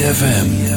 ZFM.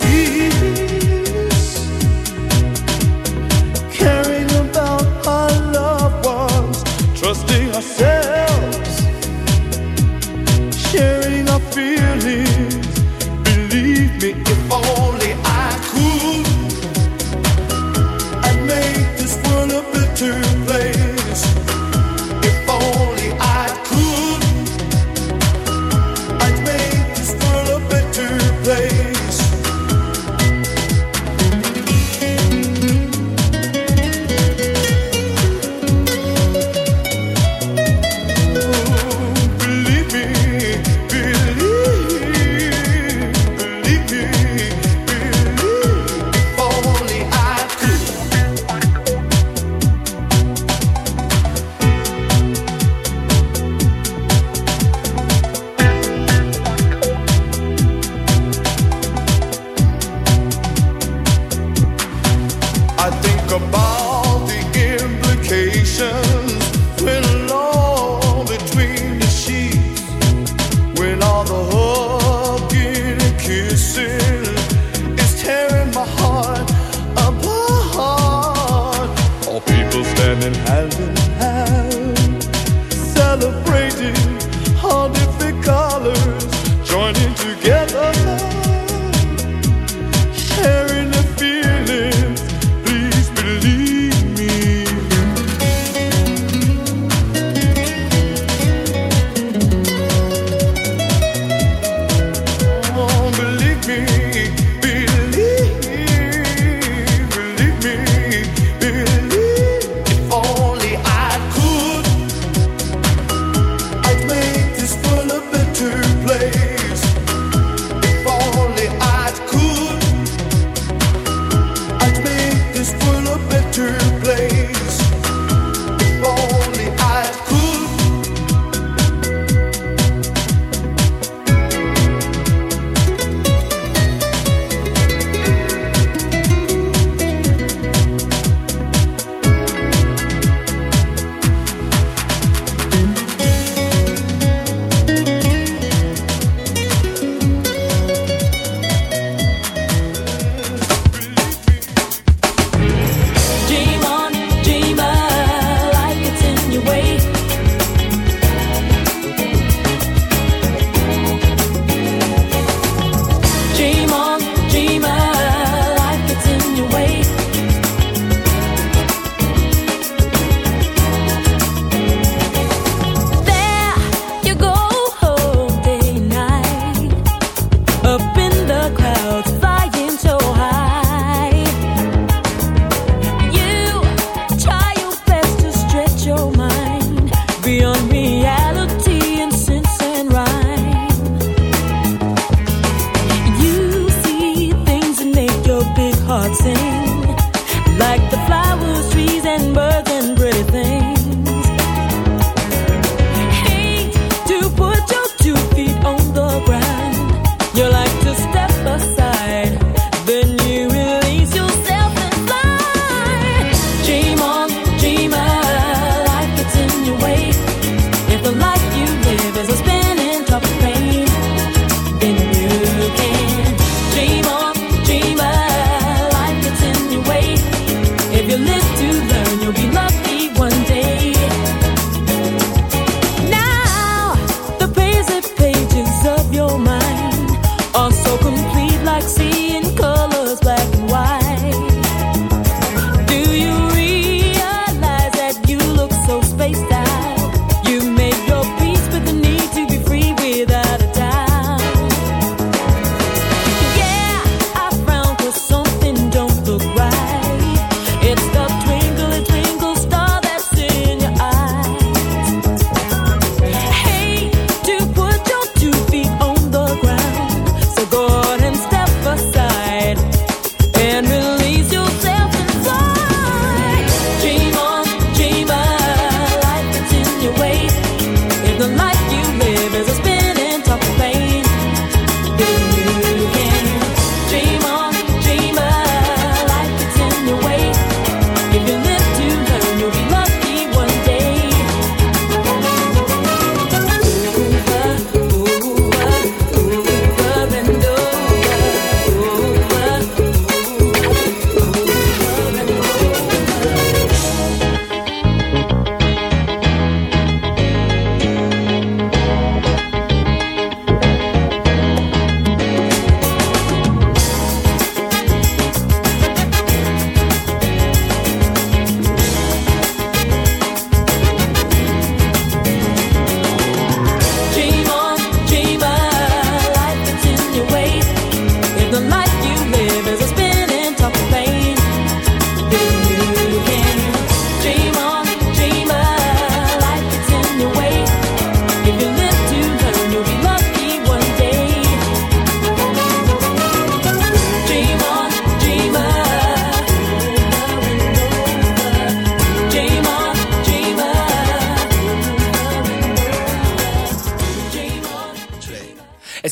ti.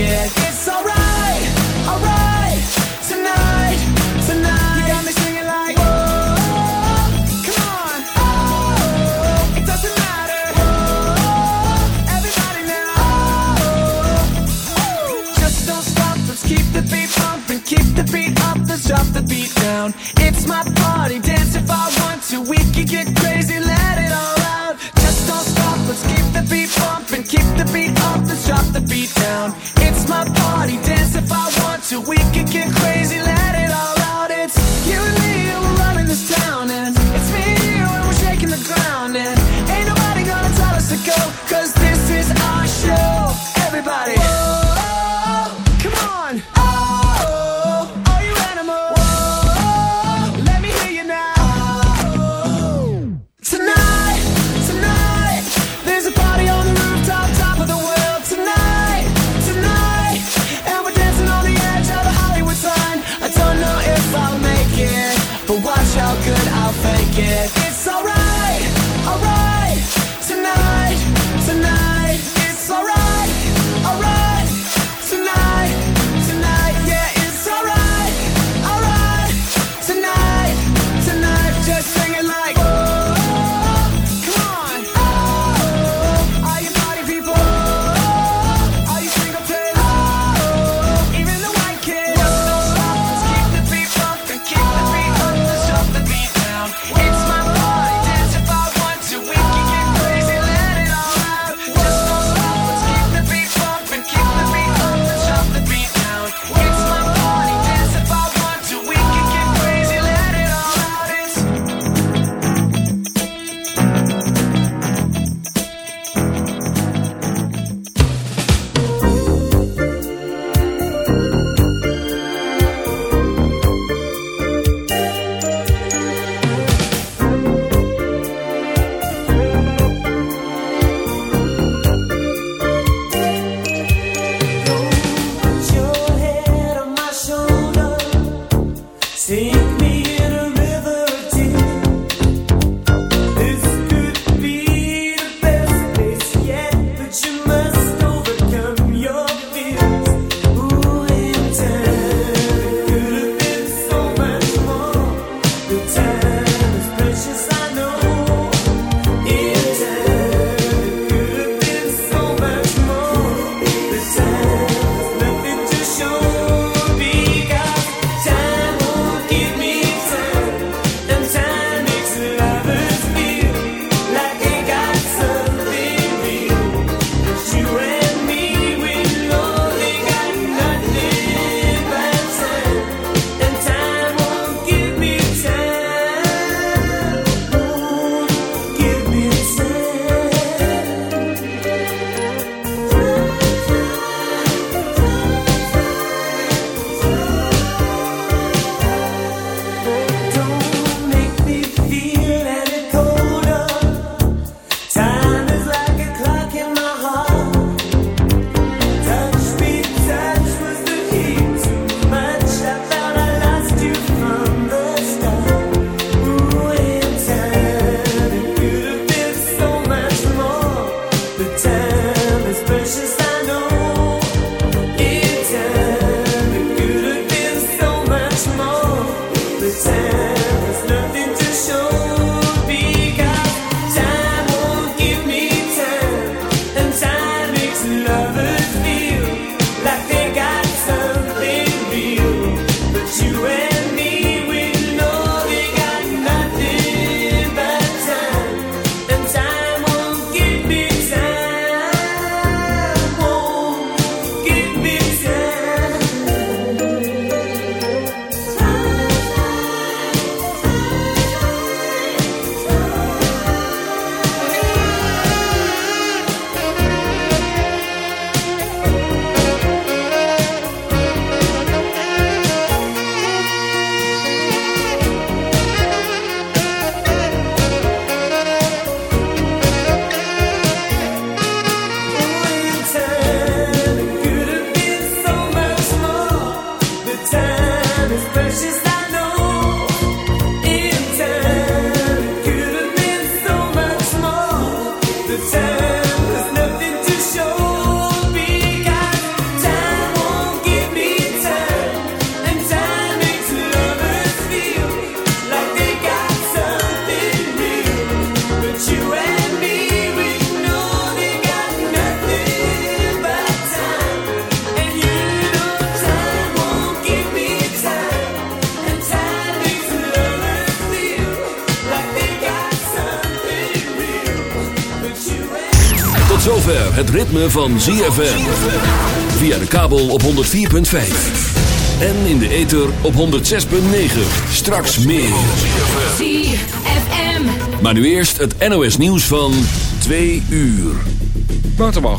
It. It's alright, alright. Tonight, tonight. You got me singing like, come on. Oh, it doesn't matter. Everybody now. Oh, just don't stop. Let's keep the beat pumping, keep the beat up. Let's drop the beat down. It's my party, dance van ZFM. Via de kabel op 104.5. En in de ether op 106.9. Straks meer. ZFM. Maar nu eerst het NOS nieuws van 2 uur.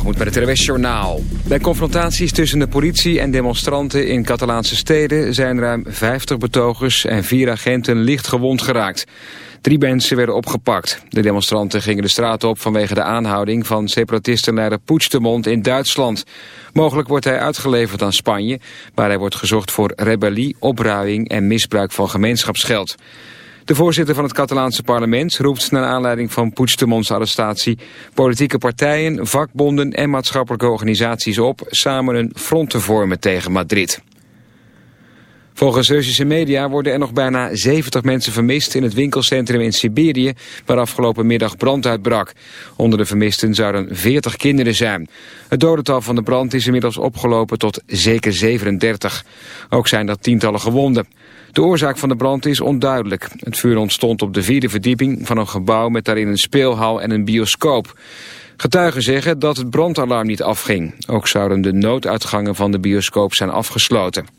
moet met het RWS Journaal. Bij confrontaties tussen de politie en demonstranten in Catalaanse steden... zijn ruim 50 betogers en vier agenten licht gewond geraakt. Drie mensen werden opgepakt. De demonstranten gingen de straat op vanwege de aanhouding van separatistenleider Puigdemont in Duitsland. Mogelijk wordt hij uitgeleverd aan Spanje, waar hij wordt gezocht voor rebellie, opruiing en misbruik van gemeenschapsgeld. De voorzitter van het Catalaanse parlement roept naar aanleiding van Puigdemonts arrestatie politieke partijen, vakbonden en maatschappelijke organisaties op samen een front te vormen tegen Madrid. Volgens Russische media worden er nog bijna 70 mensen vermist in het winkelcentrum in Siberië, waar afgelopen middag brand uitbrak. Onder de vermisten zouden 40 kinderen zijn. Het dodental van de brand is inmiddels opgelopen tot zeker 37. Ook zijn er tientallen gewonden. De oorzaak van de brand is onduidelijk. Het vuur ontstond op de vierde verdieping van een gebouw met daarin een speelhal en een bioscoop. Getuigen zeggen dat het brandalarm niet afging. Ook zouden de nooduitgangen van de bioscoop zijn afgesloten.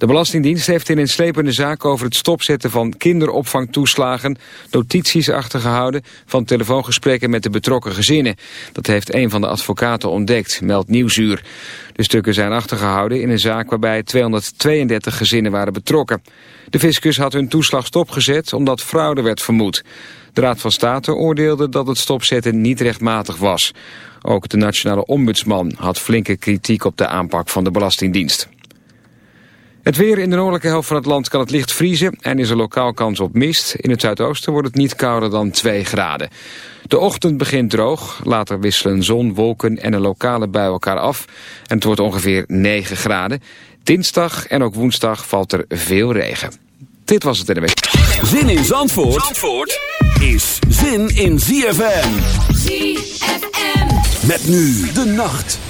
De Belastingdienst heeft in een slepende zaak over het stopzetten van kinderopvangtoeslagen notities achtergehouden van telefoongesprekken met de betrokken gezinnen. Dat heeft een van de advocaten ontdekt, meldt Nieuwsuur. De stukken zijn achtergehouden in een zaak waarbij 232 gezinnen waren betrokken. De fiscus had hun toeslag stopgezet omdat fraude werd vermoed. De Raad van State oordeelde dat het stopzetten niet rechtmatig was. Ook de nationale ombudsman had flinke kritiek op de aanpak van de Belastingdienst. Het weer in de noordelijke helft van het land kan het licht vriezen en is er lokaal kans op mist. In het zuidoosten wordt het niet kouder dan 2 graden. De ochtend begint droog, later wisselen zon, wolken en een lokale bij elkaar af. En het wordt ongeveer 9 graden. Dinsdag en ook woensdag valt er veel regen. Dit was het in de week. Zin in Zandvoort, Zandvoort is zin in ZFM. ZFM. Met nu de nacht.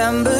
September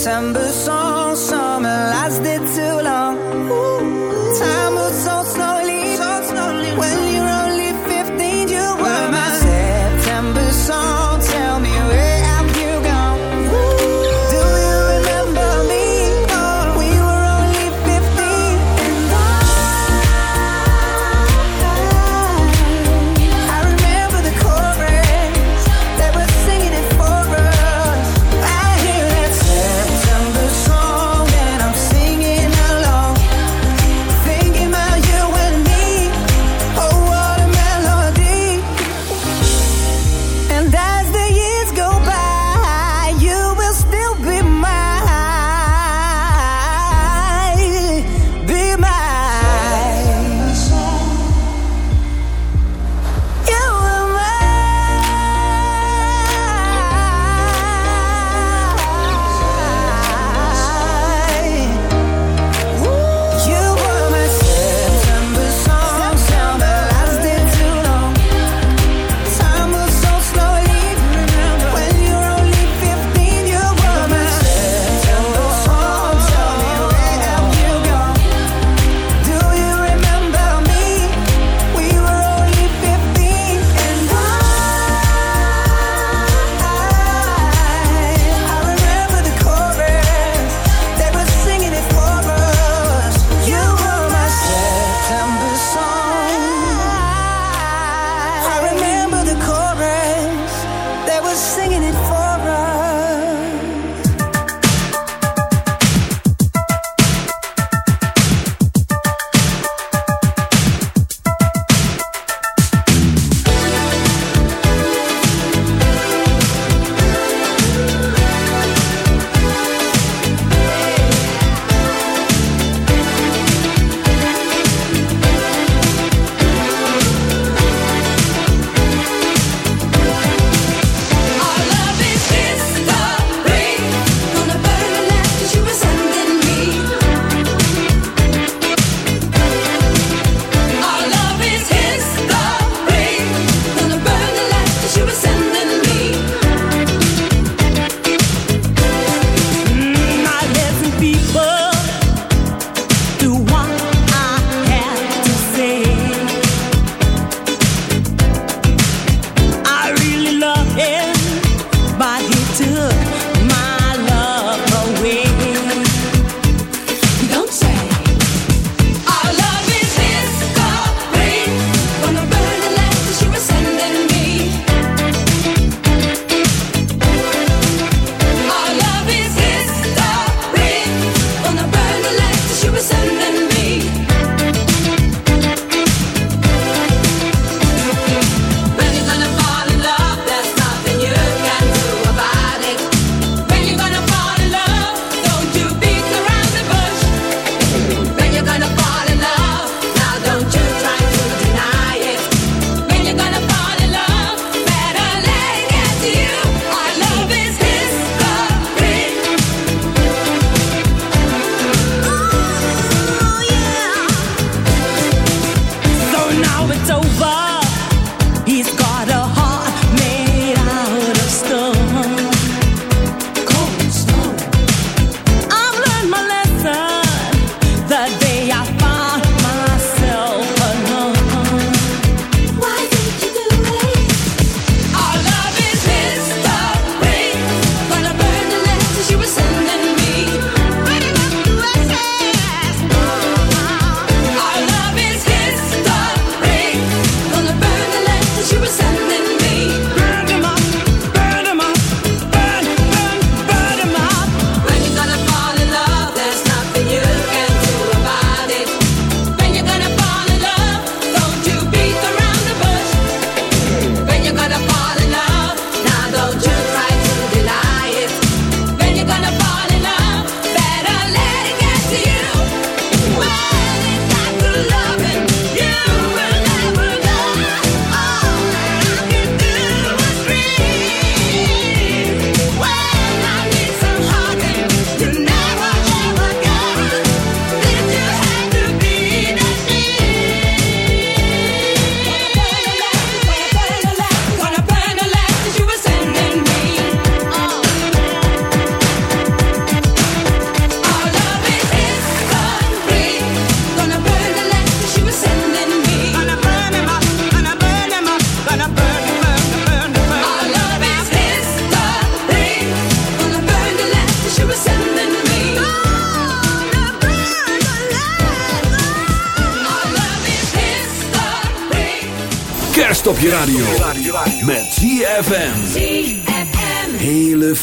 September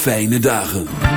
fijne dagen.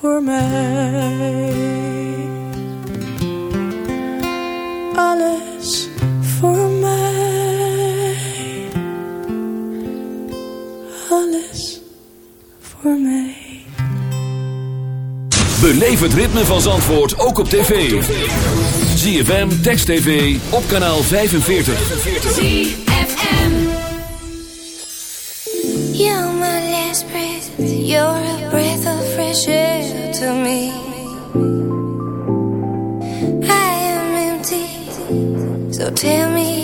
Voor mij. Alles voor mij. Alles voor mij. Beleef het ritme van Zandvoort ook op tv. ZFM, Text TV, op kanaal 45. ZFM. You're my last breath. You're So tell me